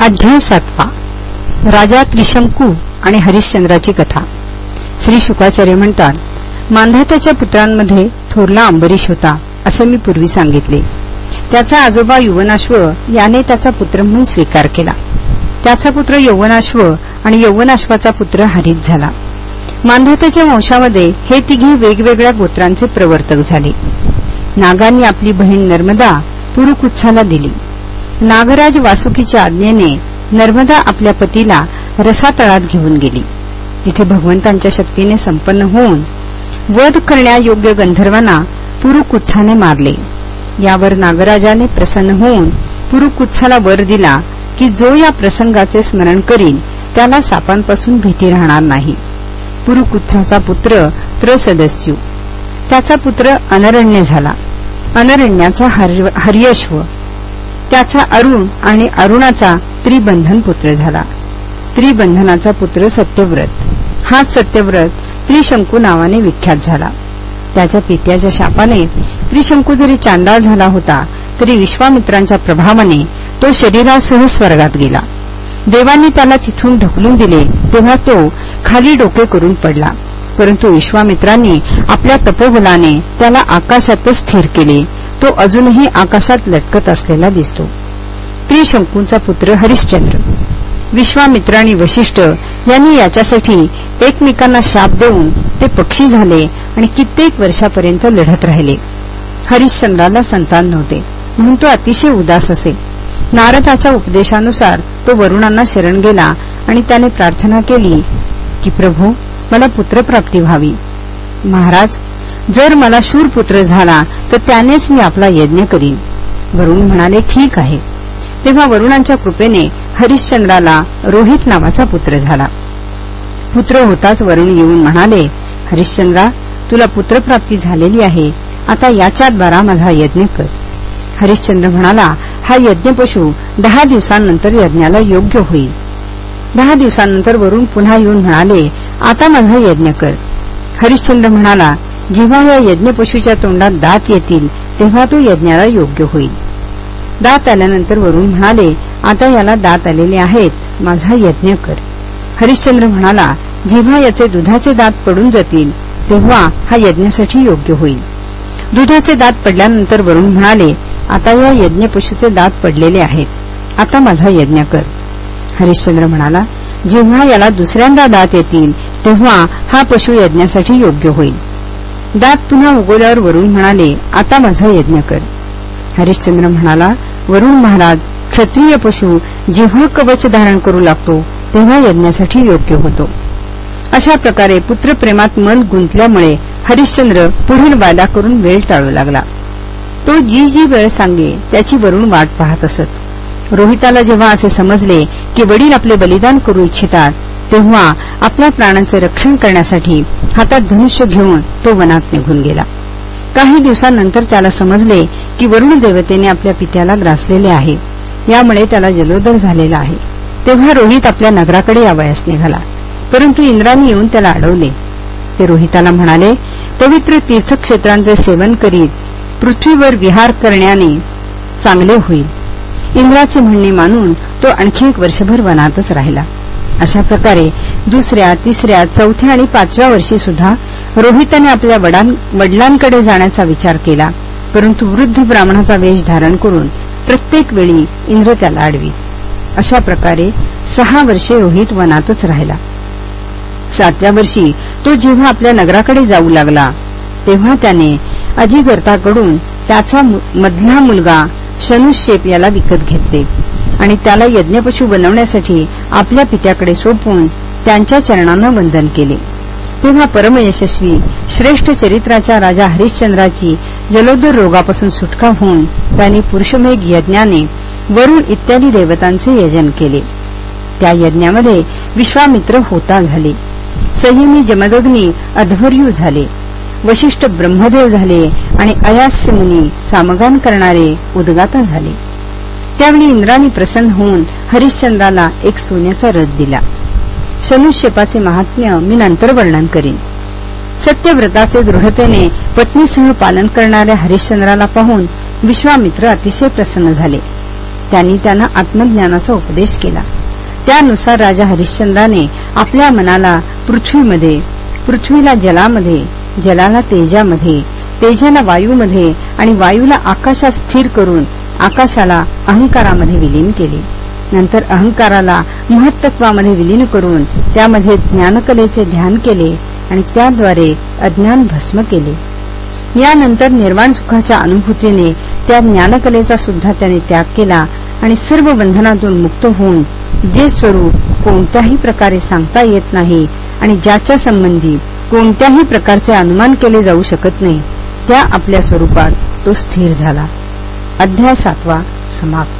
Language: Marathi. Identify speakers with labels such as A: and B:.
A: अध्याय सातवा राजा त्रिशंकू आणि हरिश्चंद्राची कथा. श्री शुकाचार्य म्हणतात मांधात्याच्या पुत्रांमध्ये थोरला अंबरीश होता असं मी पूर्वी सांगितले. त्याचा आजोबा युवनाश्व याने त्याचा पुत्र म्हणून स्वीकार केला. त्याचा पुत्र यौवनाश्व आणि यौवनाश्वाचा पुत्र हरित झाला. मांधात्याच्या वंशामध्ये हे तिघे वेगवेगळ्या गोत्रांचे प्रवर्तक झाले. नागांनी आपली बहीण नर्मदा पुरुकुच्छाला दिली. नागराज वासुकीच्या आज्ञेने नर्मदा आपल्या पतीला रसातळात घेऊन गेली. तिथे भगवंतांच्या शक्तीने संपन्न होऊन वध करण्यायोग्य गंधर्वांना पुरुकुच्छाने मारले. यावर नागराजाने प्रसन्न होऊन पुरुकुच्छाला वर दिला की जो या प्रसंगाचे स्मरण करीन त्याला सापांपासून भीती राहणार नाही. पुरुकुच्छाचा पुत्र प्रसदस्यू. त्याचा पुत्र अनरण्य झाला. अनरण्याचा हर्यश्व त्याचा अरुण आणि अरुणाचा त्रिबंधन पुत्र झाला. त्रिबंधनाचा पुत्र सत्यव्रत. हा सत्यव्रत त्रिशंकू नावाने विख्यात झाला. त्याच्या पित्याच्या शापाने त्रिशंकू जरी चांडाळ झाला होता तरी विश्वामित्रांच्या प्रभावाने तो शरीरासह स्वर्गात गेला. देवांनी त्याला तिथून ढकलून दिले तेव्हा तो खाली डोके करून पडला. परंतु विश्वामित्रांनी आपल्या तपोबलाने त्याला आकाशातच स्थिर केले. तो अजूनही आकाशात लटकत असलेला दिसतो. त्रिशंकूंचा पुत्र हरिश्चंद्र. विश्वामित्र आणि वशिष्ठ यांनी याच्यासाठी एकमेकांना शाप देऊन ते पक्षी झाले आणि कित्येक वर्षापर्यंत लढत राहिले. हरिश्चंद्राला संतान नव्हते म्हणून तो अतिशय उदास असे. नारदाच्या उपदेशानुसार तो वरुणांना शरण गेला आणि त्याने प्रार्थना केली की प्रभू मला पुत्रप्राप्ती व्हावी. महाराज जर मला शूरपुत्र झाला तर त्यानेच मी आपला यज्ञ करीन. वरुण म्हणाले ठीक आहे. तेव्हा वरुणांच्या कृपेने हरिश्चंद्राला रोहित नावाचा पुत्र झाला. पुत्र होताच वरुण येऊन म्हणाले हरिश्चंद्रा तुला पुत्रप्राप्ती झालेली आहे. आता याच्याद्वारा माझा यज्ञ कर. हरिश्चंद्र म्हणाला हा यज्ञपशू दहा दिवसांनंतर यज्ञाला योग्य होईल. दहा दिवसांनंतर वरुण पुन्हा येऊन म्हणाले आता माझा यज्ञ कर. हरिश्चंद्र म्हणाला जेव्हा या यज्ञपशूच्या तोंडात दात येतील तेव्हा तो यज्ञाला योग्य होईल. दात आल्यानंतर वरून म्हणाले आता याला दात आलेले आहेत माझा यज्ञ कर. हरिश्चंद्र म्हणाला जेव्हा याचे दुधाचे दात पडून जातील तेव्हा हा यज्ञासाठी योग्य होईल. दुधाचे दात पडल्यानंतर वरुण म्हणाले आता या यज्ञपशूचे दात पडलेले आहेत आता माझा यज्ञ कर. हरिश्चंद्र म्हणाला जेव्हा याला दुसऱ्यांदा दात येतील तेव्हा हा पशु यज्ञासाठी योग्य होईल. दात पुन्हा उगवल्यावर वरुण म्हणाले आता माझा यज्ञ कर. हरिश्चंद्र म्हणाला वरुण महाराज क्षत्रिय पशु जेव्हा कवच धारण करू लागतो तेव्हा यज्ञासाठी योग्य होतो. अशा प्रकारे पुत्रप्रेमात मन गुंतल्यामुळे हरिश्चंद्र पुढील वादा करून वेळ टाळू लागला. तो जी जी वेळ सांगे त्याची वरुण वाट पाहत असत. रोहिताला जेव्हा असे समजले की वडील आपले बलिदान करू इच्छितात तेव्हा आपल्या प्राणांचे रक्षण करण्यासाठी हातात धनुष्य घेऊन तो वनात निघून गेला. काही दिवसांनंतर त्याला समजले की वरुण देवतेने आपल्या पित्याला ग्रासलेले आहे. यामुळे त्याला जलोदर झालेला आहे. तेव्हा रोहित आपल्या नगराकडे यावयास निघाला. परंतु इंद्राने येऊन त्याला अडवले. ते रोहिताला म्हणाले पवित्र तीर्थक्षेत्रांचे सेवन करीत पृथ्वीवर विहार करण्याने चांगले होईल. इंद्राचे म्हणणे मानून तो आणखी एक वर्षभर वनातच राहिला. अशा प्रकारे दुसऱ्या तिसऱ्या चौथ्या आणि पाचव्या वर्षी सुद्धा रोहिताने आपल्या वडिलांकडे जाण्याचा विचार केला परंतु वृद्ध ब्राह्मणाचा वेश धारण करून प्रत्येक वेळी इंद्र त्याला अडवी अशा प्रकारे सहा वर्षे रोहित वनातच राहिला. सातव्या वर्षी तो जेव्हा आपल्या नगराकडे जाऊ लागला तेव्हा त्याने अजिगर्ताकडून त्याचा मधला मुलगा शनुशेप याला विकत घेतले. आणि त्याला यज्ञपशू बनवण्यासाठी आपल्या पित्याकडे सोपवून त्यांच्या चरणांना वंदन केले. तेव्हा परमयशस्वी श्रेष्ठ चरित्राच्या राजा हरिश्चंद्राची जलोदर रोगापासून सुटका होऊन त्यांनी पुरुषमेघ यज्ञाने वरुण इत्यादी देवतांचे यजन केले. त्या यज्ञामध्ये विश्वामित्र होता झाले. संयमी जमदग्नी अध्वर्यू झाले. वशिष्ठ ब्रह्मदेव झाले आणि अयास्य मुनी सामगान करणारे उद्गाता झाले. त्यावेळी इंद्रानी प्रसन्न होऊन हरिश्चंद्राला एक सोन्याचा रथ दिला. शनुषेपाचे महात्म्य मी नंतर वर्णन करीन. सत्यव्रताचे दृढतेने पत्नीसह पालन करणाऱ्या हरिश्चंद्राला पाहून विश्वामित्र अतिशय प्रसन्न झाले. त्यांनी त्यांना आत्मज्ञानाचा उपदेश केला. त्यानुसार राजा हरिश्चंद्राने आपल्या मनाला पृथ्वीमध्ये पृथ्वीला जलामध्ये जलाला तेजामध्ये तेजाला वायूमध्ये आणि वायूला आकाशात स्थिर करून आकाशाला अहंकारामध्ये विलीन केले. नंतर अहंकाराला महत्त्वामध्ये विलीन करून त्यामध्ये ज्ञानकलेचे ध्यान केले आणि त्याद्वारे अज्ञान भस्म केले. यानंतर निर्वाण सुखाच्या अनुभूतीने त्या ज्ञानकलेचा सुद्धा त्याने त्याग केला आणि सर्व बंधनातून मुक्त होऊन जे स्वरूप कोणत्याही प्रकारे सांगता येत नाही आणि ज्याच्या संबंधी कोणत्याही प्रकारचे अनुमान केले जाऊ शकत नाही त्या आपल्या स्वरूपात तो स्थिर झाला. अध्याय सातवा समाप्त.